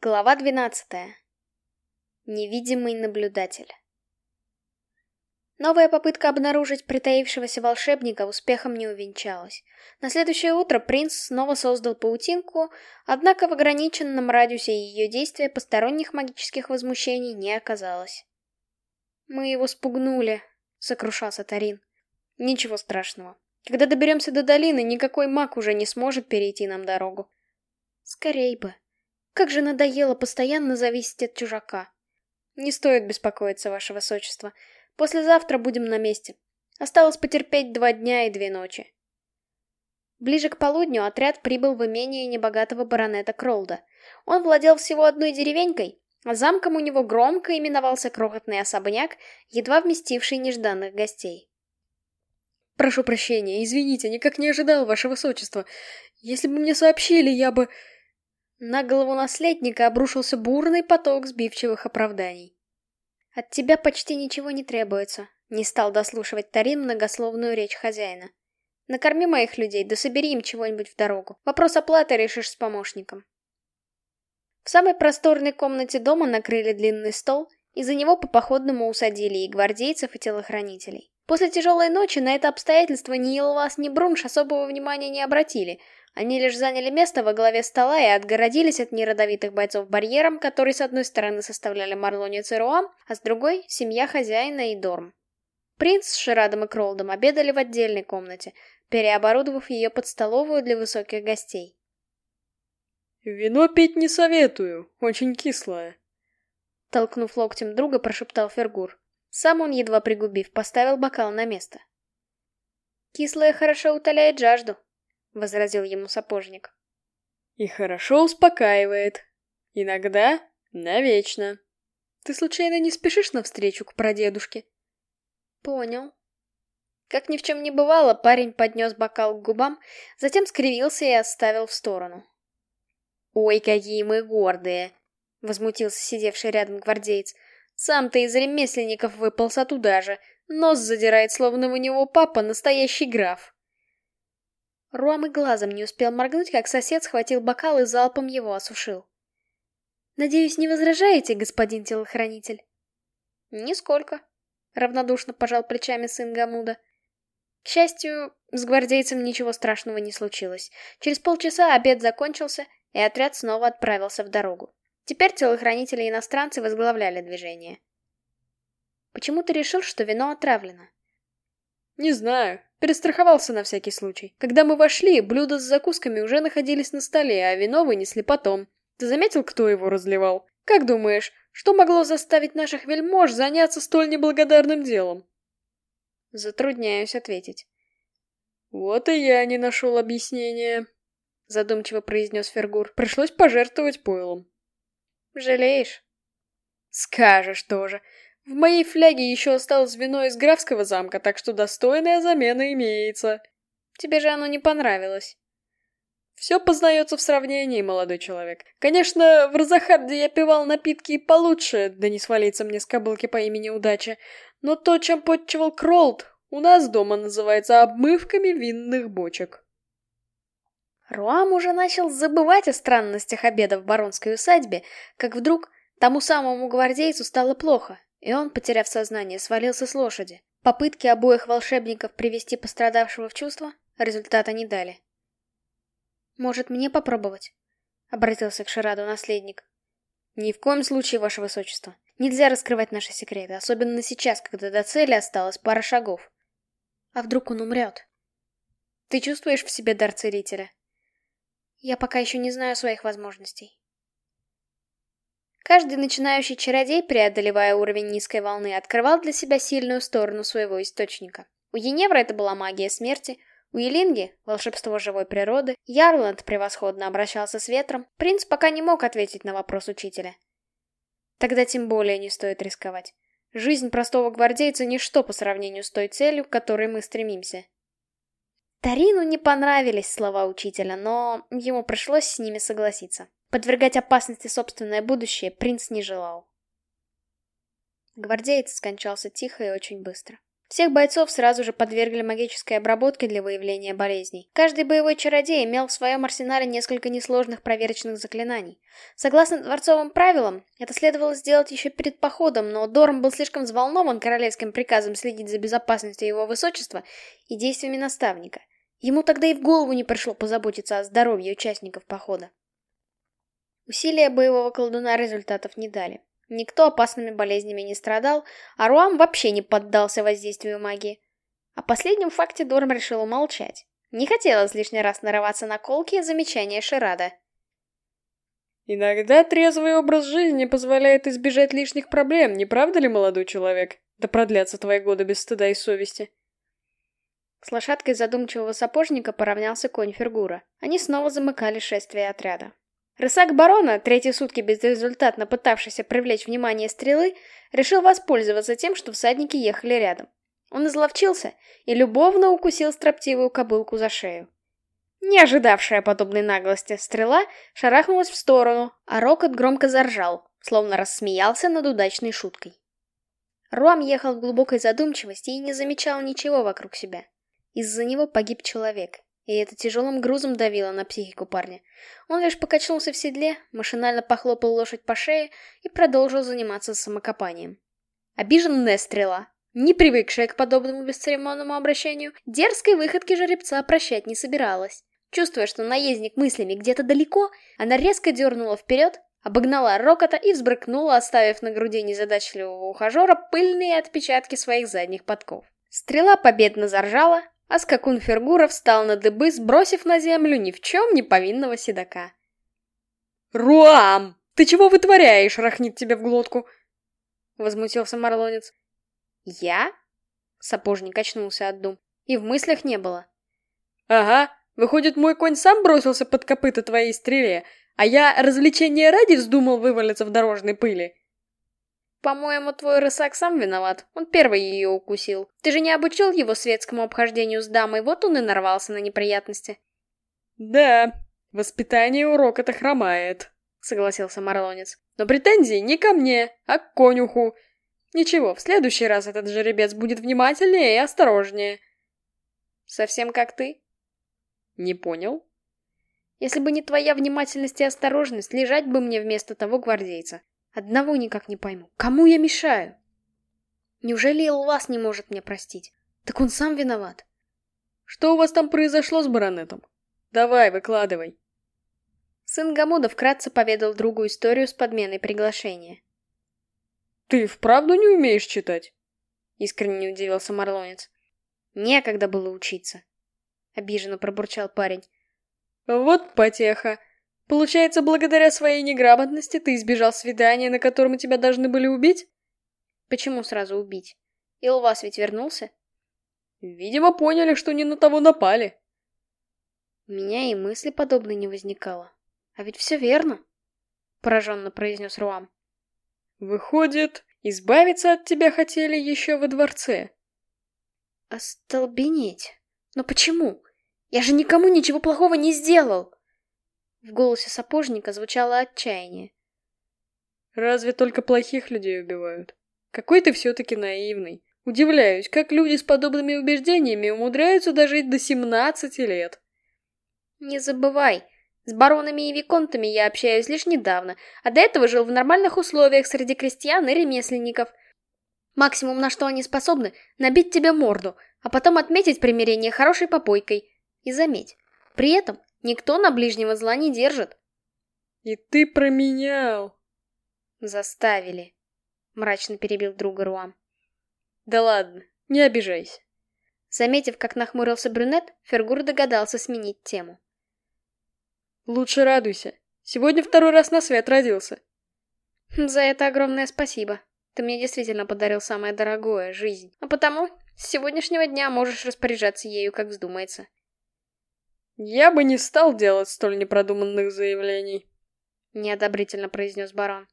Глава 12. Невидимый наблюдатель. Новая попытка обнаружить притаившегося волшебника успехом не увенчалась. На следующее утро принц снова создал паутинку, однако в ограниченном радиусе ее действия посторонних магических возмущений не оказалось. «Мы его спугнули», — сокрушался Тарин. «Ничего страшного. Когда доберемся до долины, никакой маг уже не сможет перейти нам дорогу». «Скорей бы», как же надоело постоянно зависеть от чужака. Не стоит беспокоиться, ваше высочество. Послезавтра будем на месте. Осталось потерпеть два дня и две ночи. Ближе к полудню отряд прибыл в имение небогатого баронета Кролда. Он владел всего одной деревенькой, а замком у него громко именовался крохотный особняк, едва вместивший нежданных гостей. «Прошу прощения, извините, никак не ожидал, ваше высочество. Если бы мне сообщили, я бы...» На голову наследника обрушился бурный поток сбивчивых оправданий. «От тебя почти ничего не требуется», — не стал дослушивать Тарин многословную речь хозяина. «Накорми моих людей, да собери им чего-нибудь в дорогу. Вопрос оплаты решишь с помощником». В самой просторной комнате дома накрыли длинный стол, и за него по походному усадили и гвардейцев, и телохранителей. После тяжелой ночи на это обстоятельство ни Илвас, ни Брунш особого внимания не обратили — они лишь заняли место во главе стола и отгородились от неродовитых бойцов барьером, который с одной стороны составляли Марлонец и Руам, а с другой — семья хозяина и Дорм. Принц с Ширадом и Кролдом обедали в отдельной комнате, переоборудовав ее под столовую для высоких гостей. «Вино пить не советую, очень кислое», — толкнув локтем друга, прошептал Фергур. Сам он, едва пригубив, поставил бокал на место. «Кислое хорошо утоляет жажду», — возразил ему сапожник. «И хорошо успокаивает. Иногда навечно. Ты случайно не спешишь навстречу к прадедушке?» «Понял». Как ни в чем не бывало, парень поднес бокал к губам, затем скривился и оставил в сторону. «Ой, какие мы гордые!» — возмутился сидевший рядом гвардеец. «Сам-то из ремесленников выпался туда же. Нос задирает, словно у него папа настоящий граф». Руам и глазом не успел моргнуть, как сосед схватил бокал и залпом его осушил. «Надеюсь, не возражаете, господин телохранитель?» «Нисколько», — равнодушно пожал плечами сын Гамуда. К счастью, с гвардейцем ничего страшного не случилось. Через полчаса обед закончился, и отряд снова отправился в дорогу. Теперь телохранители иностранцы возглавляли движение. «Почему ты решил, что вино отравлено?» «Не знаю. Перестраховался на всякий случай. Когда мы вошли, блюда с закусками уже находились на столе, а вино вынесли потом. Ты заметил, кто его разливал? Как думаешь, что могло заставить наших вельмож заняться столь неблагодарным делом? Затрудняюсь ответить. Вот и я не нашел объяснения, задумчиво произнес Фергур. Пришлось пожертвовать пойлом. Жалеешь? Скажешь тоже. В моей фляге еще осталось вино из графского замка, так что достойная замена имеется. Тебе же оно не понравилось. Все познается в сравнении, молодой человек. Конечно, в Розахарде я пивал напитки и получше, да не свалиться мне с кобылки по имени Удача. Но то, чем подчевал Кролд, у нас дома называется обмывками винных бочек. Руам уже начал забывать о странностях обеда в баронской усадьбе, как вдруг тому самому гвардейцу стало плохо, и он, потеряв сознание, свалился с лошади. Попытки обоих волшебников привести пострадавшего в чувство результата не дали. «Может, мне попробовать?» — обратился к Шираду наследник. «Ни в коем случае, ваше высочество. Нельзя раскрывать наши секреты, особенно сейчас, когда до цели осталось пара шагов. А вдруг он умрет? Ты чувствуешь в себе дар целителя? Я пока еще не знаю своих возможностей. Каждый начинающий чародей, преодолевая уровень низкой волны, открывал для себя сильную сторону своего источника. У Еневра это была магия смерти, у Елинги — волшебство живой природы, Ярланд превосходно обращался с ветром, принц пока не мог ответить на вопрос учителя. Тогда тем более не стоит рисковать. Жизнь простого гвардейца — ничто по сравнению с той целью, к которой мы стремимся. Тарину не понравились слова учителя, но ему пришлось с ними согласиться. Подвергать опасности собственное будущее принц не желал. Гвардеец скончался тихо и очень быстро. Всех бойцов сразу же подвергли магической обработке для выявления болезней. Каждый боевой чародей имел в своем арсенале несколько несложных проверочных заклинаний. Согласно дворцовым правилам, это следовало сделать еще перед походом, но Дорм был слишком взволнован королевским приказом следить за безопасностью его высочества и действиями наставника. Ему тогда и в голову не пришло позаботиться о здоровье участников похода. Усилия боевого колдуна результатов не дали. Никто опасными болезнями не страдал, а Руам вообще не поддался воздействию магии. О последнем факте Дорм решил умолчать. Не хотелось лишний раз нарываться на колки и замечания Ширада. «Иногда трезвый образ жизни позволяет избежать лишних проблем, не правда ли, молодой человек? Да продлятся твои годы без стыда и совести». С лошадкой задумчивого сапожника поравнялся конь Фергура. Они снова замыкали шествие отряда. Рысак барона, третьи сутки безрезультатно пытавшийся привлечь внимание стрелы, решил воспользоваться тем, что всадники ехали рядом. Он изловчился и любовно укусил строптивую кобылку за шею. Не ожидавшая подобной наглости, стрела шарахнулась в сторону, а Рокот громко заржал, словно рассмеялся над удачной шуткой. Руам ехал в глубокой задумчивости и не замечал ничего вокруг себя. Из-за него погиб человек, и это тяжелым грузом давило на психику парня. Он лишь покачнулся в седле, машинально похлопал лошадь по шее и продолжил заниматься самокопанием. Обиженная стрела, не привыкшая к подобному бесцеремонному обращению, дерзкой выходки жеребца прощать не собиралась. Чувствуя, что наездник мыслями где-то далеко, она резко дернула вперед, обогнала рокота и взбрыкнула, оставив на груди незадачливого ухажера пыльные отпечатки своих задних подков. Стрела победно заржала, а скакун Фергура встал на дыбы, сбросив на землю ни в чем не повинного седока. «Руам! Ты чего вытворяешь?» — рахнит тебе в глотку. Возмутился Марлонец. «Я?» — сапожник очнулся от дум. И в мыслях не было. «Ага, выходит, мой конь сам бросился под копыта твоей стреле, а я развлечения ради вздумал вывалиться в дорожной пыли. По-моему, твой рысак сам виноват. Он первый ее укусил. Ты же не обучил его светскому обхождению с дамой, вот он и нарвался на неприятности. Да, воспитание урок это хромает, согласился Марлонец. Но претензии не ко мне, а к конюху. Ничего, в следующий раз этот жеребец будет внимательнее и осторожнее. Совсем как ты? Не понял. Если бы не твоя внимательность и осторожность, лежать бы мне вместо того гвардейца. Одного никак не пойму. Кому я мешаю? Неужели Илвас не может мне простить? Так он сам виноват. Что у вас там произошло с баронетом? Давай, выкладывай. Сын Гамуда вкратце поведал другу историю с подменой приглашения. Ты вправду не умеешь читать? Искренне удивился Марлонец. Некогда было учиться. Обиженно пробурчал парень. Вот потеха. Получается, благодаря своей неграмотности ты избежал свидания, на котором тебя должны были убить? Почему сразу убить? Илвас ведь вернулся? Видимо, поняли, что не на того напали. У меня и мысли подобной не возникало. А ведь все верно, пораженно произнес Руам. Выходит, избавиться от тебя хотели еще во дворце. Остолбенеть. Но почему? Я же никому ничего плохого не сделал. В голосе сапожника звучало отчаяние. Разве только плохих людей убивают? Какой ты все-таки наивный. Удивляюсь, как люди с подобными убеждениями умудряются дожить до 17 лет. Не забывай, с баронами и виконтами я общаюсь лишь недавно, а до этого жил в нормальных условиях среди крестьян и ремесленников. Максимум, на что они способны, набить тебе морду, а потом отметить примирение хорошей попойкой. И заметь, при этом Никто на ближнего зла не держит. И ты променял. Заставили. Мрачно перебил друга Руам. Да ладно, не обижайся. Заметив, как нахмурился брюнет, Фергур догадался сменить тему. Лучше радуйся. Сегодня второй раз на свет родился. За это огромное спасибо. Ты мне действительно подарил самое дорогое — жизнь. А потому с сегодняшнего дня можешь распоряжаться ею, как вздумается. «Я бы не стал делать столь непродуманных заявлений», — неодобрительно произнес барон.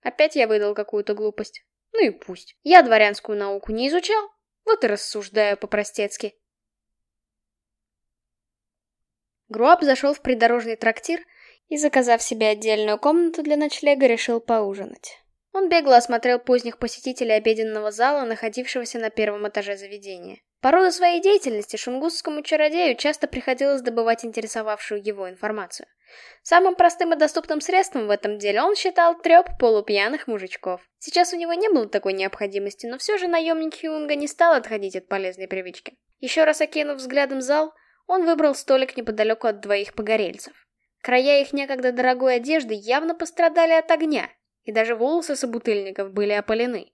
«Опять я выдал какую-то глупость. Ну и пусть. Я дворянскую науку не изучал, вот и рассуждаю по-простецки». Груап зашел в придорожный трактир и, заказав себе отдельную комнату для ночлега, решил поужинать. Он бегло осмотрел поздних посетителей обеденного зала, находившегося на первом этаже заведения. По роду своей деятельности шунгусскому чародею часто приходилось добывать интересовавшую его информацию. Самым простым и доступным средством в этом деле он считал треп полупьяных мужичков. Сейчас у него не было такой необходимости, но все же наемник Хюнга не стал отходить от полезной привычки. Еще раз окинув взглядом зал, он выбрал столик неподалеку от двоих погорельцев. Края их некогда дорогой одежды явно пострадали от огня, и даже волосы собутыльников были опалены.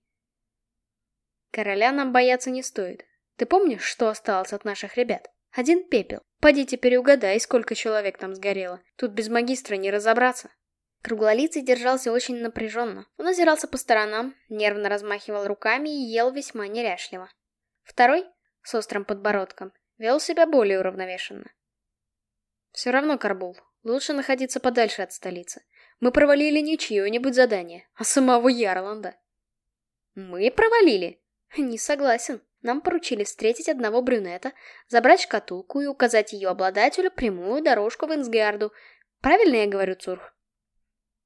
Короля нам бояться не стоит. Ты помнишь, что осталось от наших ребят? Один пепел. Поди теперь угадай, сколько человек там сгорело. Тут без магистра не разобраться. Круглолицый держался очень напряженно. Он озирался по сторонам, нервно размахивал руками и ел весьма неряшливо. Второй, с острым подбородком, вел себя более уравновешенно. Все равно, Карбул, лучше находиться подальше от столицы. Мы провалили не чье-нибудь задание, а самого Ярланда. Мы провалили? Не согласен. Нам поручили встретить одного брюнета, забрать шкатулку и указать ее обладателю прямую дорожку в Инсгарду. Правильно я говорю, Цурх?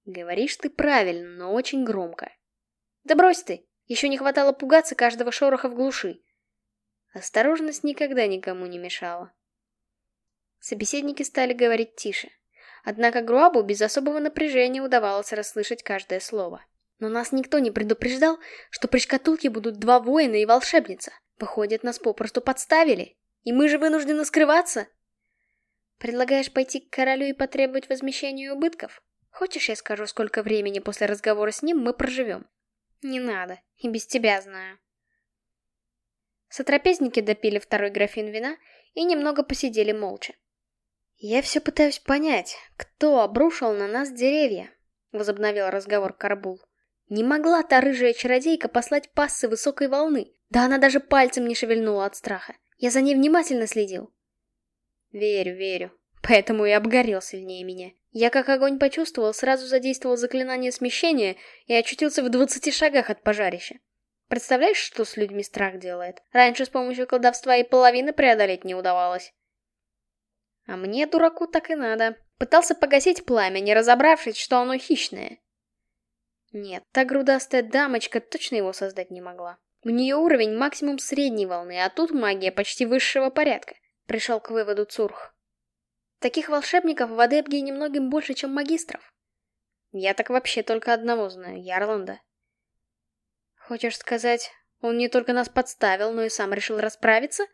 Говоришь ты правильно, но очень громко. Да брось ты, еще не хватало пугаться каждого шороха в глуши. Осторожность никогда никому не мешала. Собеседники стали говорить тише. Однако Груабу без особого напряжения удавалось расслышать каждое слово. Но нас никто не предупреждал, что при шкатулке будут два воина и волшебница. Выходит, нас попросту подставили. И мы же вынуждены скрываться. Предлагаешь пойти к королю и потребовать возмещения убытков? Хочешь, я скажу, сколько времени после разговора с ним мы проживем? Не надо, и без тебя знаю. Сотрапезники допили второй графин вина и немного посидели молча. «Я все пытаюсь понять, кто обрушил на нас деревья?» — возобновил разговор Карбул. «Не могла та рыжая чародейка послать пассы высокой волны. Да она даже пальцем не шевельнула от страха. Я за ней внимательно следил». «Верю, верю. Поэтому и обгорел сильнее меня. Я как огонь почувствовал, сразу задействовал заклинание смещения и очутился в двадцати шагах от пожарища. Представляешь, что с людьми страх делает? Раньше с помощью колдовства и половины преодолеть не удавалось. А мне, дураку, так и надо. Пытался погасить пламя, не разобравшись, что оно хищное. Нет, та грудастая дамочка точно его создать не могла. У нее уровень максимум средней волны, а тут магия почти высшего порядка. Пришел к выводу Цурх. Таких волшебников в Адепге немногим больше, чем магистров. Я так вообще только одного знаю, Ярланда. Хочешь сказать, он не только нас подставил, но и сам решил расправиться?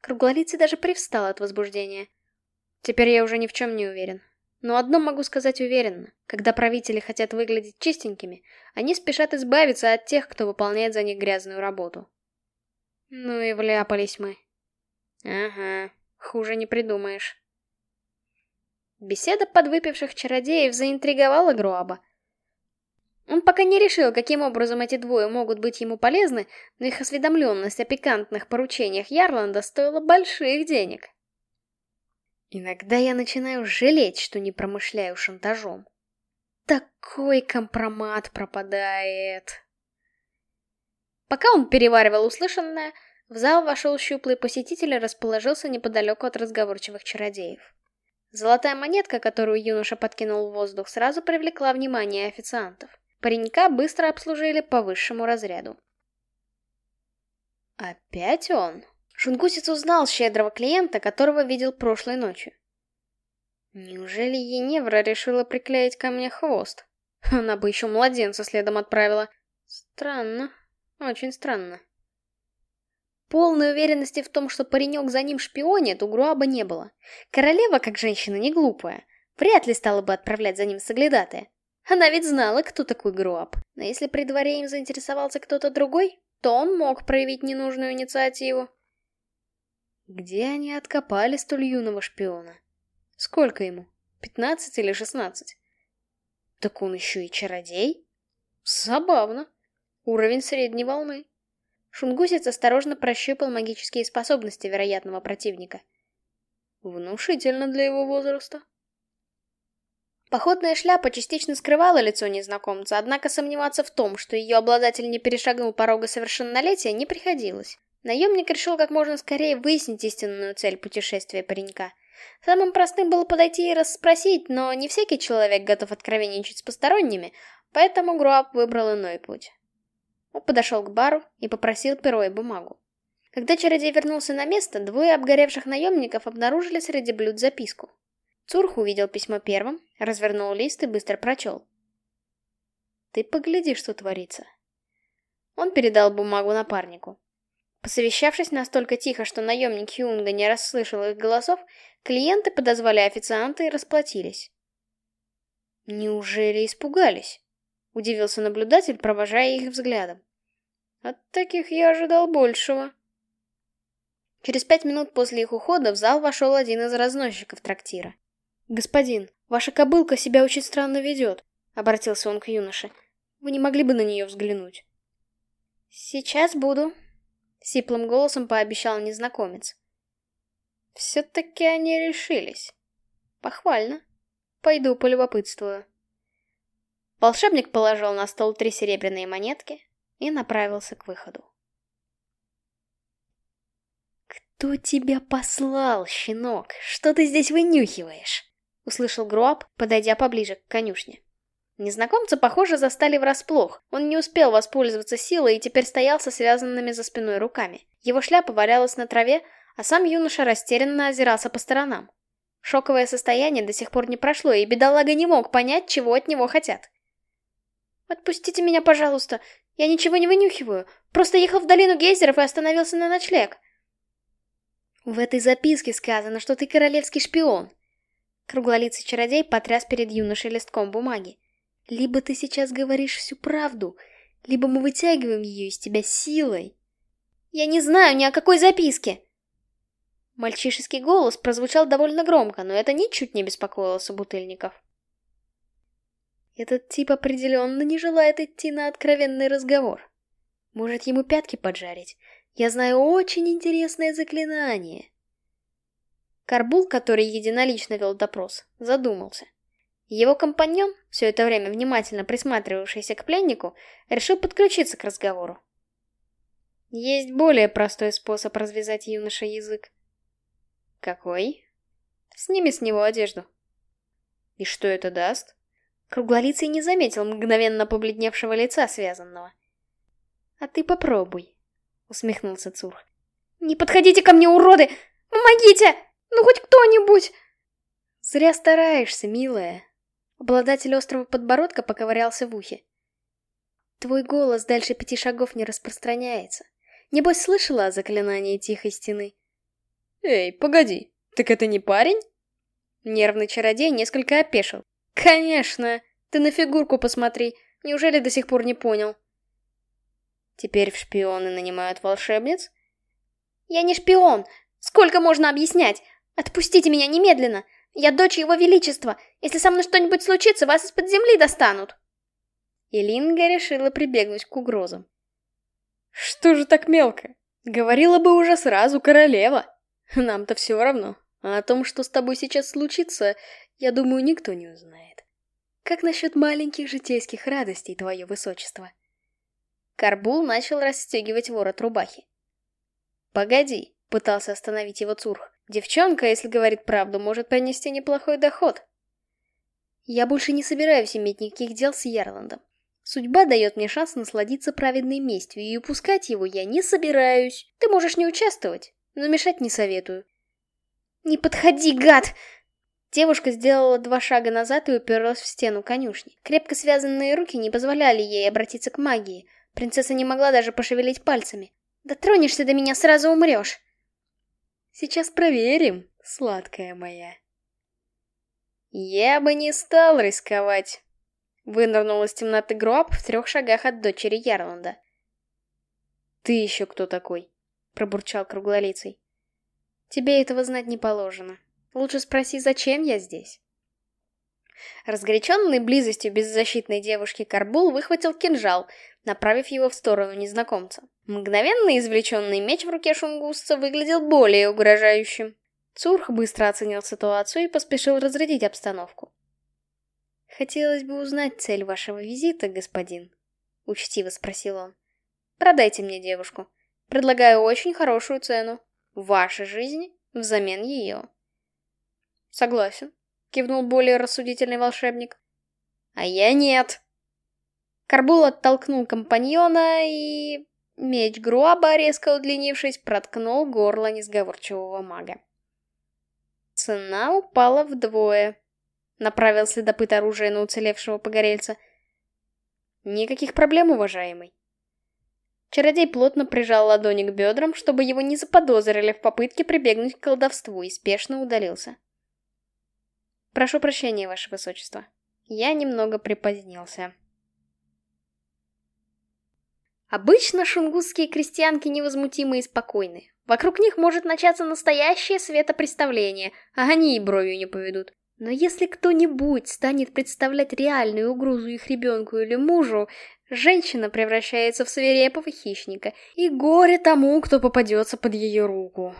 Круглолицый даже привстал от возбуждения. Теперь я уже ни в чем не уверен. Но одно могу сказать уверенно. Когда правители хотят выглядеть чистенькими, они спешат избавиться от тех, кто выполняет за них грязную работу. Ну и вляпались мы. Ага, хуже не придумаешь. Беседа подвыпивших чародеев заинтриговала Груаба. Он пока не решил, каким образом эти двое могут быть ему полезны, но их осведомленность о пикантных поручениях Ярланда стоила больших денег. Иногда я начинаю жалеть, что не промышляю шантажом. Такой компромат пропадает. Пока он переваривал услышанное, в зал вошел щуплый посетитель и расположился неподалеку от разговорчивых чародеев. Золотая монетка, которую юноша подкинул в воздух, сразу привлекла внимание официантов. Паренька быстро обслужили по высшему разряду. Опять он? Шунгусец узнал щедрого клиента, которого видел прошлой ночью. Неужели Еневра решила приклеить ко мне хвост? Она бы еще младенца следом отправила. Странно, очень странно. Полной уверенности в том, что паренек за ним шпионит, у Груаба не было. Королева, как женщина, не глупая. Вряд ли стала бы отправлять за ним соглядатая. Она ведь знала, кто такой Груаб. Но если при дворе им заинтересовался кто-то другой, то он мог проявить ненужную инициативу. Где они откопали столь юного шпиона? Сколько ему? Пятнадцать или шестнадцать? Так он еще и чародей? Забавно. Уровень средней волны. Шунгусец осторожно прощупал магические способности вероятного противника. Внушительно для его возраста. Походная шляпа частично скрывала лицо незнакомца, однако сомневаться в том, что ее обладатель не перешагнул порога совершеннолетия, не приходилось. Наемник решил как можно скорее выяснить истинную цель путешествия паренька. Самым простым было подойти и расспросить, но не всякий человек готов откровенничать с посторонними, поэтому Груап выбрал иной путь. Он подошел к бару и попросил перо и бумагу. Когда чародей вернулся на место, двое обгоревших наемников обнаружили среди блюд записку. Цурх увидел письмо первым, развернул лист и быстро прочел. «Ты погляди, что творится». Он передал бумагу напарнику. Посовещавшись настолько тихо, что наемник Юнга не расслышал их голосов, клиенты подозвали официанта и расплатились. «Неужели испугались?» — удивился наблюдатель, провожая их взглядом. «От таких я ожидал большего». Через пять минут после их ухода в зал вошел один из разносчиков трактира. «Господин, ваша кобылка себя очень странно ведет», — обратился он к юноше. «Вы не могли бы на нее взглянуть?» «Сейчас буду», — сиплым голосом пообещал незнакомец. Все-таки они решились. Похвально. Пойду полюбопытствую. Волшебник положил на стол три серебряные монетки и направился к выходу. «Кто тебя послал, щенок? Что ты здесь вынюхиваешь?» Услышал Груап, подойдя поближе к конюшне. Незнакомца, похоже, застали врасплох. Он не успел воспользоваться силой и теперь стоял со связанными за спиной руками. Его шляпа валялась на траве, а сам юноша растерянно озирался по сторонам. Шоковое состояние до сих пор не прошло, и бедолага не мог понять, чего от него хотят. «Отпустите меня, пожалуйста. Я ничего не вынюхиваю. Просто ехал в долину гейзеров и остановился на ночлег». В этой записке сказано, что ты королевский шпион. Круглолицый чародей потряс перед юношей листком бумаги. Либо ты сейчас говоришь всю правду, либо мы вытягиваем ее из тебя силой. Я не знаю ни о какой записке. Мальчишеский голос прозвучал довольно громко, но это ничуть не беспокоило собутыльников. Этот тип определенно не желает идти на откровенный разговор. Может, ему пятки поджарить? Я знаю очень интересное заклинание. Карбул, который единолично вел допрос, задумался. Его компаньон, все это время внимательно присматривавшийся к пленнику, решил подключиться к разговору. Есть более простой способ развязать юноше язык. Какой? Сними с него одежду. И что это даст? Круглолицый не заметил мгновенно побледневшего лица связанного. А ты попробуй, усмехнулся Цурх. Не подходите ко мне, уроды! Помогите! Ну хоть кто-нибудь! Зря стараешься, милая. Обладатель острого подбородка поковырялся в ухе. Твой голос дальше пяти шагов не распространяется. Небось, слышала о заклинании тихой стены? «Эй, погоди, так это не парень?» Нервный чародей несколько опешил. «Конечно! Ты на фигурку посмотри, неужели до сих пор не понял?» Теперь в шпионы нанимают волшебниц? «Я не шпион! Сколько можно объяснять? Отпустите меня немедленно! Я дочь его величества! Если со мной что-нибудь случится, вас из-под земли достанут!» И Линга решила прибегнуть к угрозам. «Что же так мелко? Говорила бы уже сразу королева!» Нам-то все равно. А о том, что с тобой сейчас случится, я думаю, никто не узнает. Как насчет маленьких житейских радостей, твое высочество? Карбул начал расстегивать ворот рубахи. «Погоди», — пытался остановить его Цурх. «Девчонка, если говорит правду, может принести неплохой доход». «Я больше не собираюсь иметь никаких дел с Ярландом. Судьба дает мне шанс насладиться праведной местью, и упускать его я не собираюсь. Ты можешь не участвовать, но мешать не советую. «Не подходи, гад!» Девушка сделала два шага назад и уперлась в стену конюшни. Крепко связанные руки не позволяли ей обратиться к магии. Принцесса не могла даже пошевелить пальцами. «Дотронешься до меня, сразу умрешь!» «Сейчас проверим, сладкая моя». «Я бы не стал рисковать», — вынырнул из темноты Груап в трех шагах от дочери Ярланда. «Ты еще кто такой?» пробурчал круглолицый. Тебе этого знать не положено. Лучше спроси, зачем я здесь. Разгоряченный близостью беззащитной девушки Карбул выхватил кинжал, направив его в сторону незнакомца. Мгновенно извлеченный меч в руке шунгусца выглядел более угрожающим. Цурх быстро оценил ситуацию и поспешил разрядить обстановку. «Хотелось бы узнать цель вашего визита, господин», — учтиво спросил он. «Продайте мне девушку. Предлагаю очень хорошую цену. Ваша жизнь взамен ее. Согласен, кивнул более рассудительный волшебник. А я нет. Карбул оттолкнул компаньона и... Меч Груаба, резко удлинившись, проткнул горло несговорчивого мага. Цена упала вдвое. Направил следопыт оружие на уцелевшего погорельца. Никаких проблем, уважаемый. Чародей плотно прижал ладони к бедрам, чтобы его не заподозрили в попытке прибегнуть к колдовству и спешно удалился. Прошу прощения, ваше высочество. Я немного припозднился. Обычно шунгусские крестьянки невозмутимы и спокойны. Вокруг них может начаться настоящее светопреставление, а они и бровью не поведут. Но если кто-нибудь станет представлять реальную угрозу их ребенку или мужу, женщина превращается в свирепого хищника, и горе тому, кто попадется под ее руку.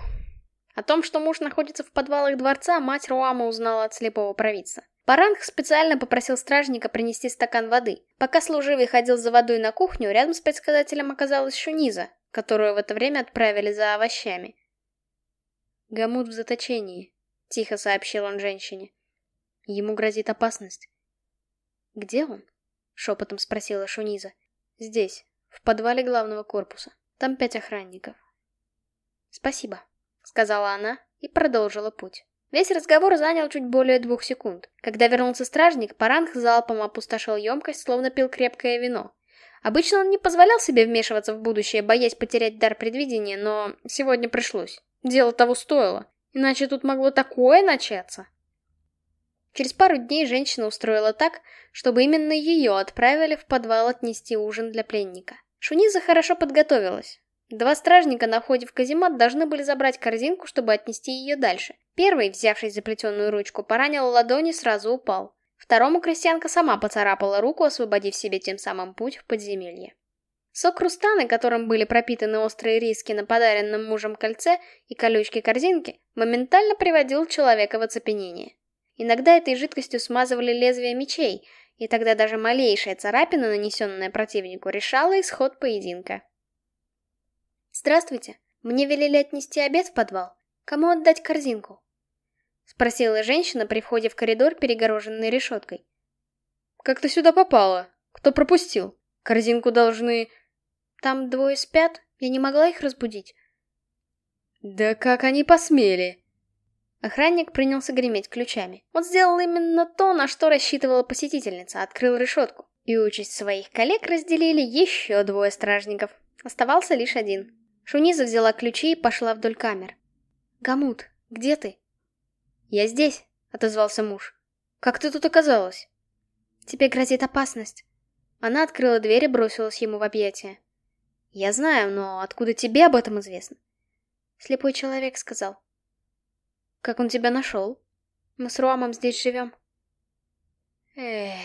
О том, что муж находится в подвалах дворца, мать Руама узнала от слепого провидца. Паранг специально попросил стражника принести стакан воды. Пока служивый ходил за водой на кухню, рядом с предсказателем оказалась Шуниза, которую в это время отправили за овощами. «Гамут в заточении», — тихо сообщил он женщине. Ему грозит опасность. «Где он?» — шепотом спросила Шуниза. «Здесь, в подвале главного корпуса. Там пять охранников». «Спасибо», — сказала она и продолжила путь. Весь разговор занял чуть более двух секунд. Когда вернулся стражник, Паранг залпом опустошил емкость, словно пил крепкое вино. Обычно он не позволял себе вмешиваться в будущее, боясь потерять дар предвидения, но сегодня пришлось. Дело того стоило. Иначе тут могло такое начаться. Через пару дней женщина устроила так, чтобы именно ее отправили в подвал отнести ужин для пленника. Шуниза хорошо подготовилась. Два стражника на входе в каземат должны были забрать корзинку, чтобы отнести ее дальше. Первый, взявшись за плетеную ручку, поранил ладони и сразу упал. Второму крестьянка сама поцарапала руку, освободив себе тем самым путь в подземелье. Сок рустаны, которым были пропитаны острые риски на подаренном мужем кольце и колючки корзинки, моментально приводил человека в оцепенение. Иногда этой жидкостью смазывали лезвия мечей, и тогда даже малейшая царапина, нанесенная противнику, решала исход поединка. «Здравствуйте. Мне велели отнести обед в подвал. Кому отдать корзинку?» Спросила женщина при входе в коридор, перегороженный решеткой. «Как ты сюда попала? Кто пропустил? Корзинку должны...» «Там двое спят, я не могла их разбудить». «Да как они посмели?» Охранник принялся греметь ключами. Он сделал именно то, на что рассчитывала посетительница, открыл решетку. И участь своих коллег разделили еще двое стражников. Оставался лишь один. Шуниза взяла ключи и пошла вдоль камер. «Гамут, где ты?» «Я здесь», — отозвался муж. «Как ты тут оказалась?» «Тебе грозит опасность». Она открыла дверь и бросилась ему в объятия. «Я знаю, но откуда тебе об этом известно?» Слепой человек сказал. Как он тебя нашел? Мы с Руамом здесь живем. Эх,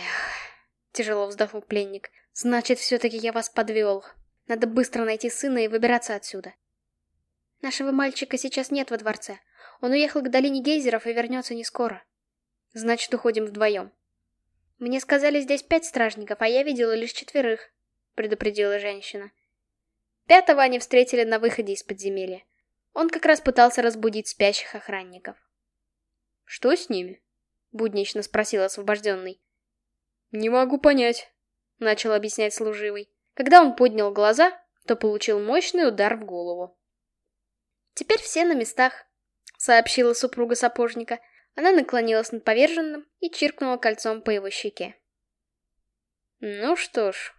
тяжело вздохнул пленник. Значит, все-таки я вас подвел. Надо быстро найти сына и выбираться отсюда. Нашего мальчика сейчас нет во дворце. Он уехал к долине гейзеров и вернется не скоро. Значит, уходим вдвоем. Мне сказали, здесь пять стражников, а я видела лишь четверых, предупредила женщина. Пятого они встретили на выходе из подземелья. Он как раз пытался разбудить спящих охранников. «Что с ними?» — буднично спросил освобожденный. «Не могу понять», — начал объяснять служивый. Когда он поднял глаза, то получил мощный удар в голову. «Теперь все на местах», — сообщила супруга сапожника. Она наклонилась над поверженным и чиркнула кольцом по его щеке. «Ну что ж,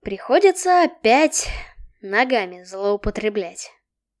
приходится опять ногами злоупотреблять».